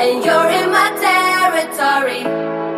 and you're in my territory.